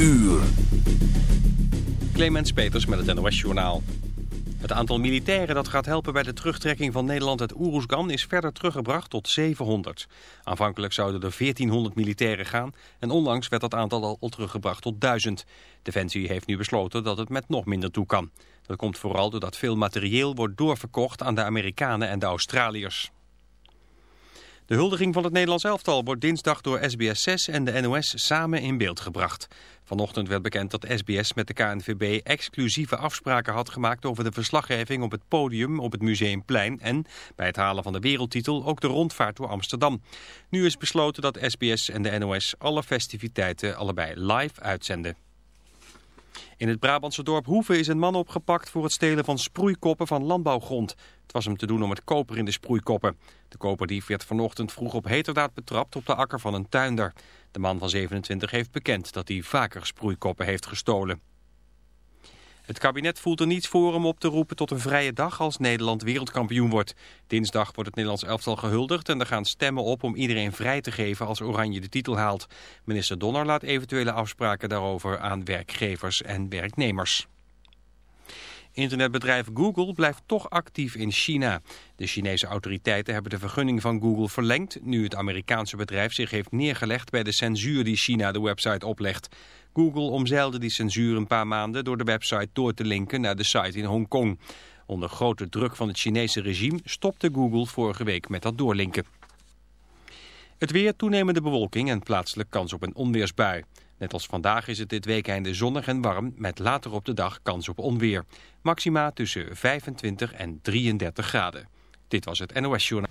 uur. Clemens Peters met het NOS-journaal. Het aantal militairen dat gaat helpen bij de terugtrekking van Nederland uit Oeroesgan is verder teruggebracht tot 700. Aanvankelijk zouden er 1400 militairen gaan en onlangs werd dat aantal al teruggebracht tot 1000. Defensie heeft nu besloten dat het met nog minder toe kan. Dat komt vooral doordat veel materieel wordt doorverkocht aan de Amerikanen en de Australiërs. De huldiging van het Nederlands elftal wordt dinsdag door SBS6 en de NOS samen in beeld gebracht. Vanochtend werd bekend dat SBS met de KNVB exclusieve afspraken had gemaakt over de verslaggeving op het podium op het Museumplein en bij het halen van de wereldtitel ook de rondvaart door Amsterdam. Nu is besloten dat SBS en de NOS alle festiviteiten allebei live uitzenden. In het Brabantse dorp Hoeve is een man opgepakt voor het stelen van sproeikoppen van landbouwgrond. Het was hem te doen om het koper in de sproeikoppen. De koperdief werd vanochtend vroeg op heterdaad betrapt op de akker van een tuinder. De man van 27 heeft bekend dat hij vaker sproeikoppen heeft gestolen. Het kabinet voelt er niets voor om op te roepen tot een vrije dag als Nederland wereldkampioen wordt. Dinsdag wordt het Nederlands elftal gehuldigd en er gaan stemmen op om iedereen vrij te geven als Oranje de titel haalt. Minister Donner laat eventuele afspraken daarover aan werkgevers en werknemers. Internetbedrijf Google blijft toch actief in China. De Chinese autoriteiten hebben de vergunning van Google verlengd... nu het Amerikaanse bedrijf zich heeft neergelegd bij de censuur die China de website oplegt. Google omzeilde die censuur een paar maanden door de website door te linken naar de site in Hongkong. Onder grote druk van het Chinese regime stopte Google vorige week met dat doorlinken. Het weer toenemende bewolking en plaatselijk kans op een onweersbui. Net als vandaag is het dit weekende zonnig en warm met later op de dag kans op onweer. Maxima tussen 25 en 33 graden. Dit was het NOS Journaal.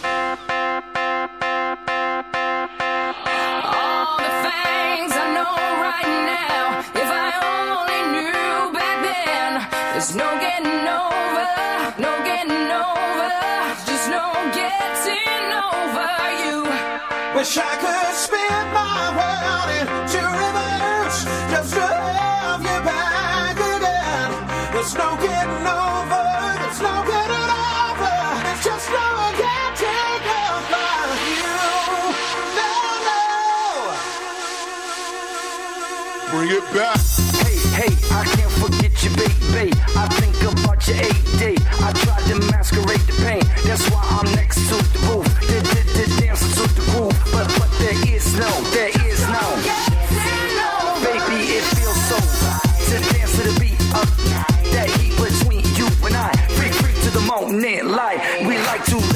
Wish I could spin my world into reverse just to have you back again. There's no getting over, there's no getting over, there's just no getting over you. No, no. Bring it back. Hey, hey, I can't forget you, baby. I think about your AD. I Life. We like to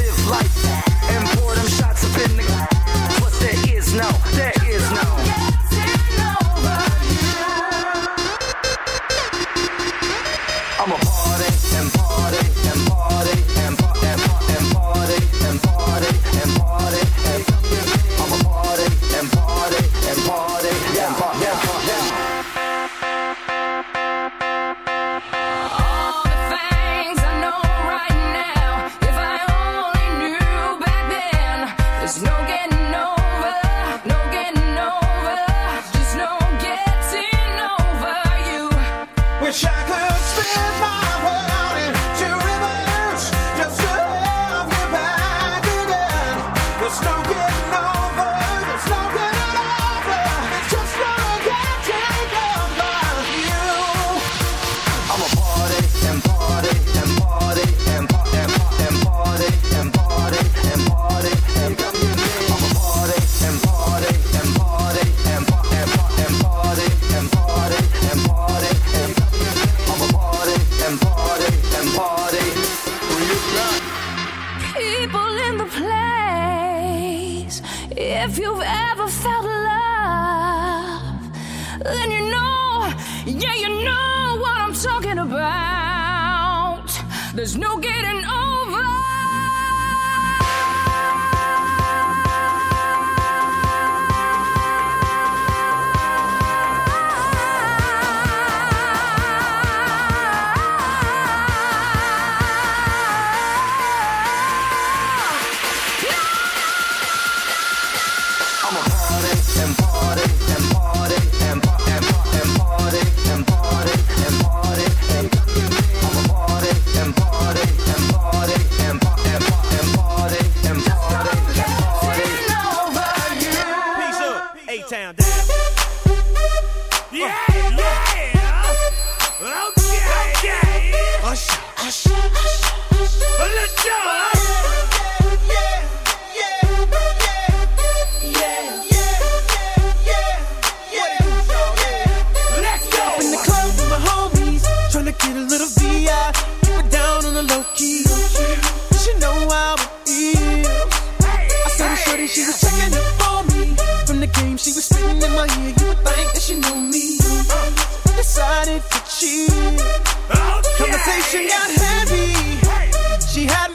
Conversation got heavy. She had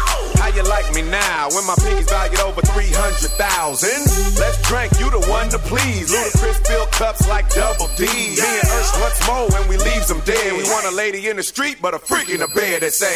You like me now when my pinky's valued over 300,000? Let's drink, you the one to please. Ludacris fill cups like double D. Me and Ursh once more when we leaves them dead. We want a lady in the street, but a freak in the bed that say,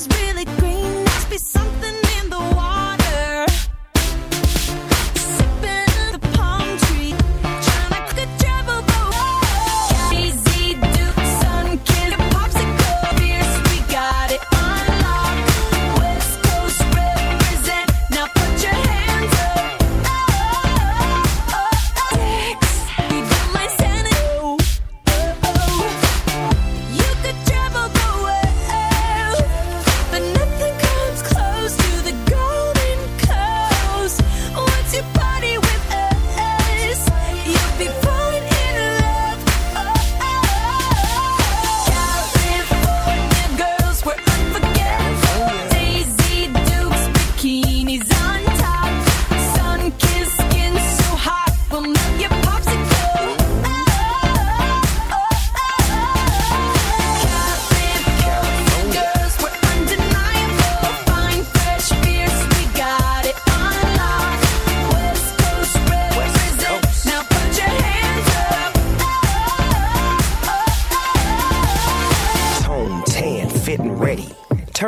was really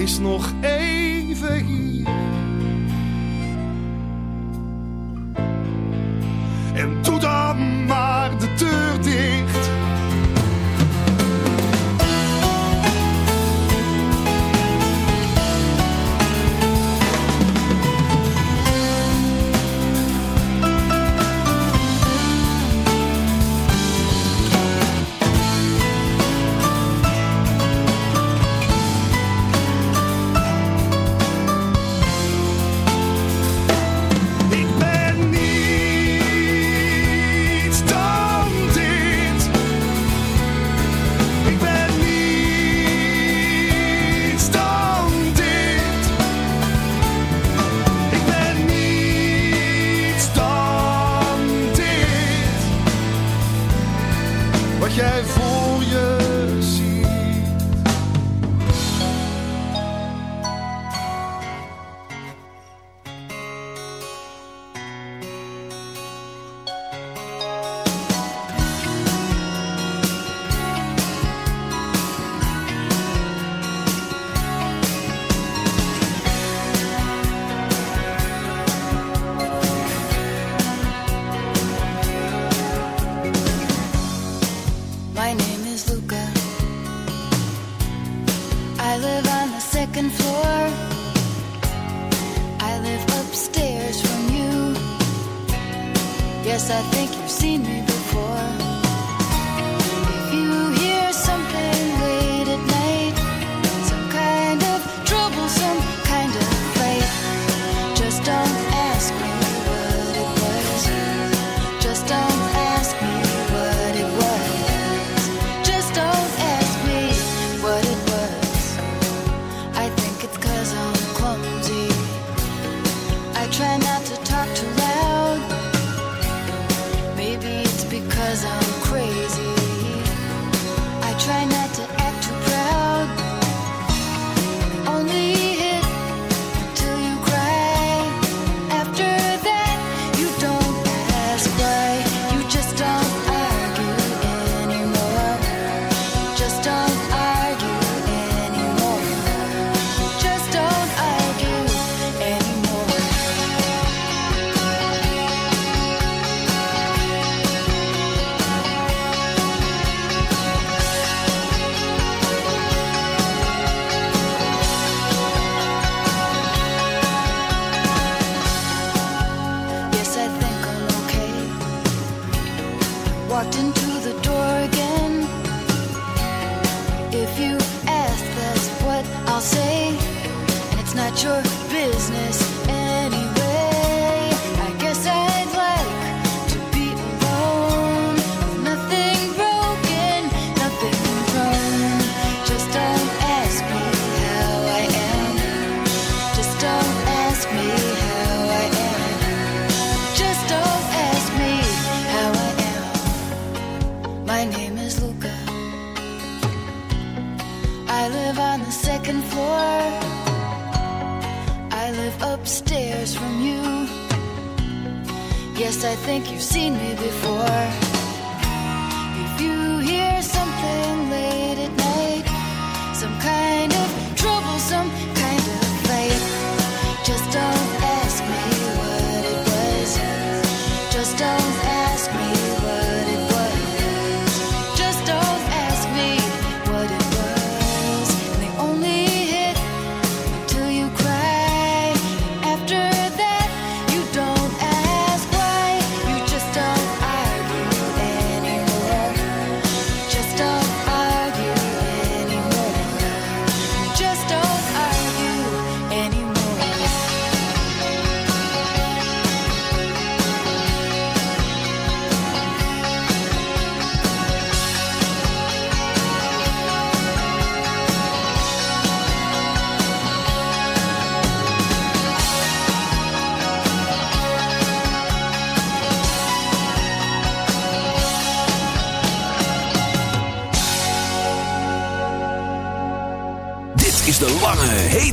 Wees nog even hier.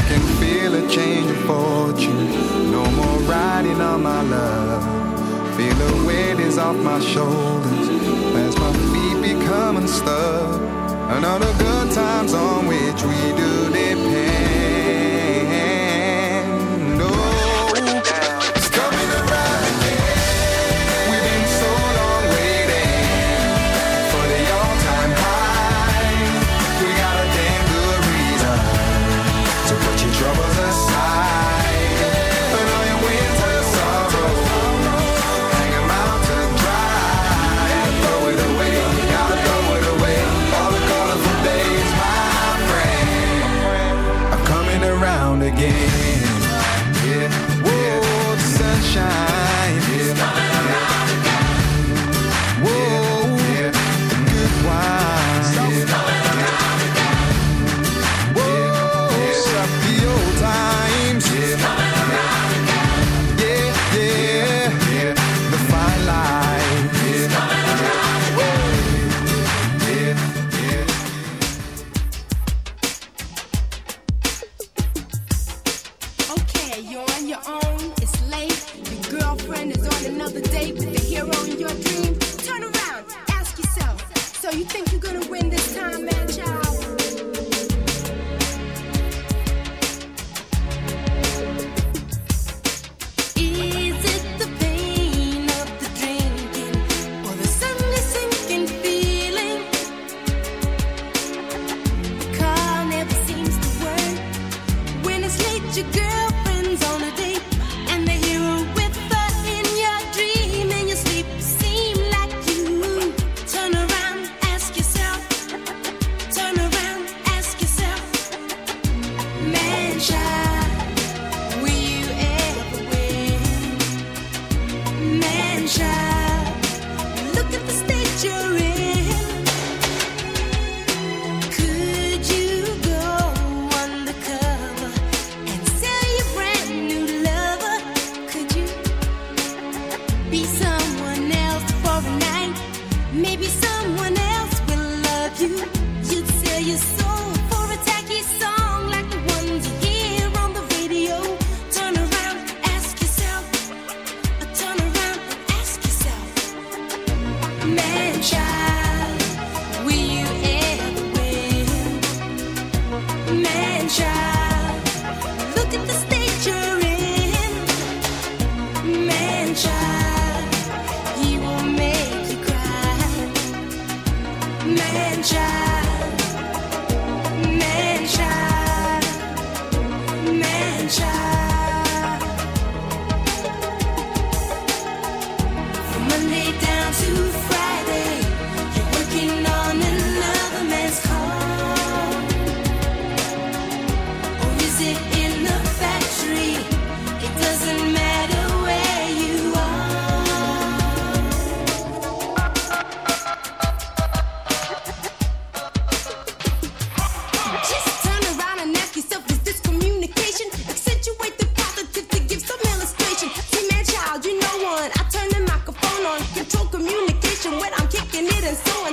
I can feel a change of fortune. No more riding on my love. Feel the weight is off my shoulders as my feet become unstuck. Another good time's on which we do depend.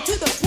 to the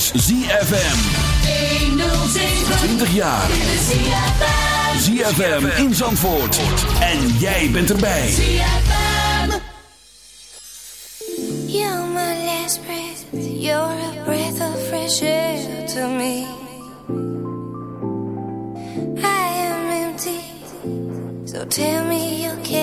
is ZFM. 20 jaar. ZFM in Zandvoort. En jij bent erbij. ZFM. You're my last breath. You're a breath of fresh air to me. I am empty. So tell me you.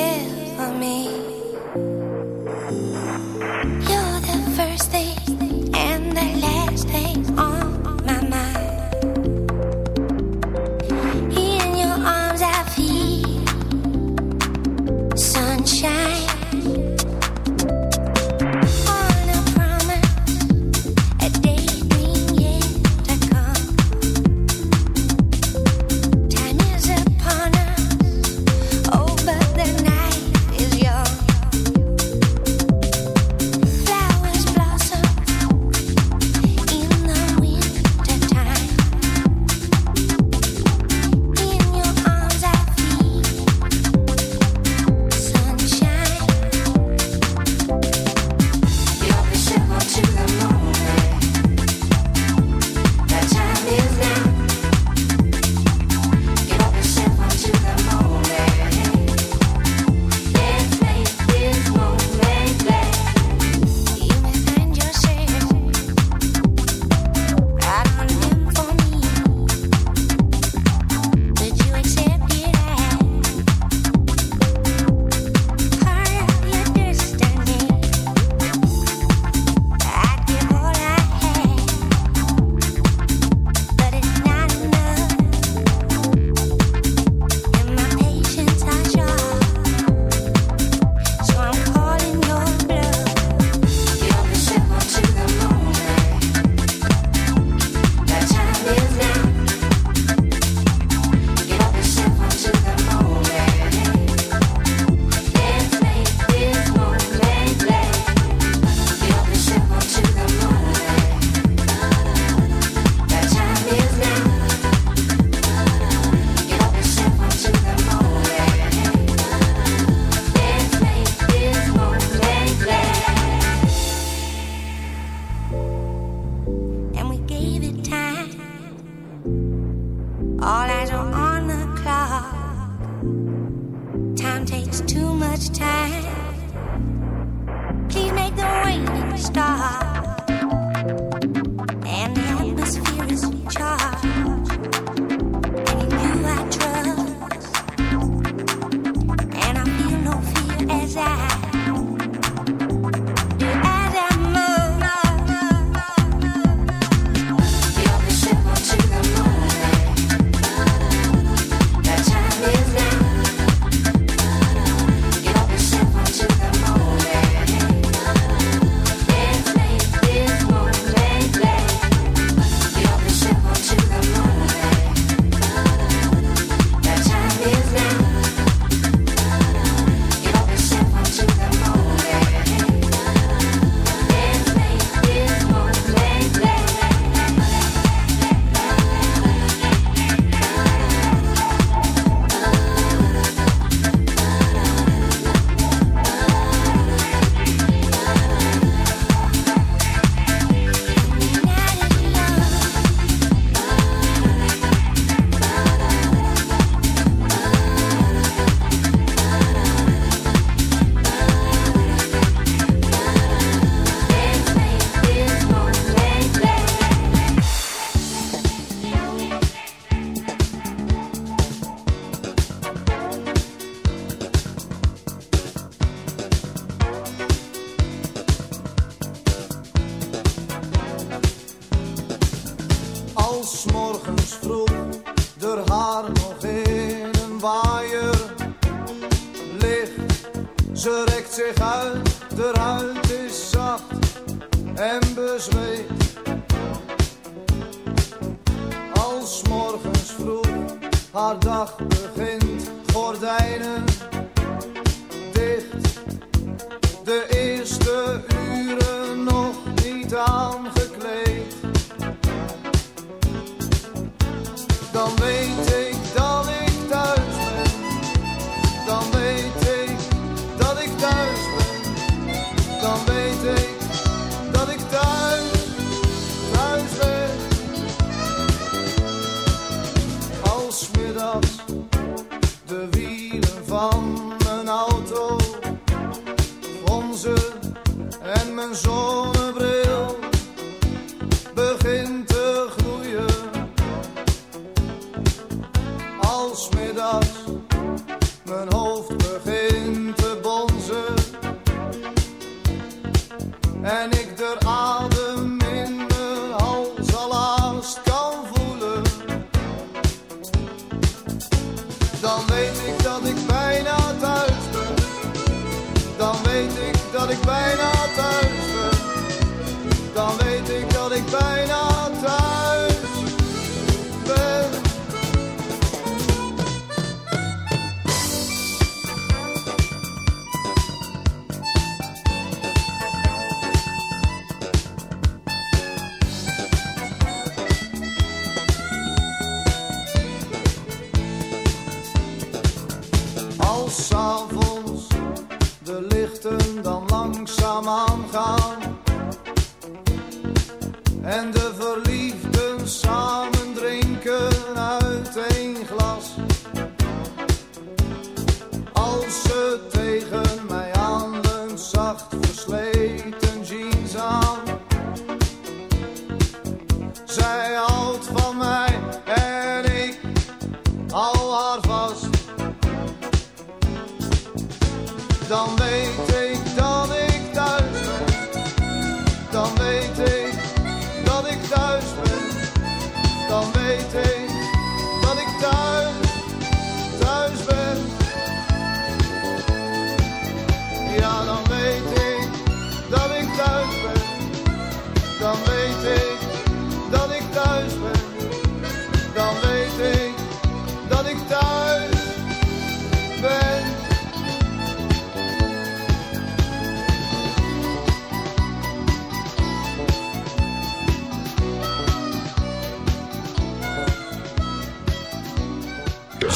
En ik er al.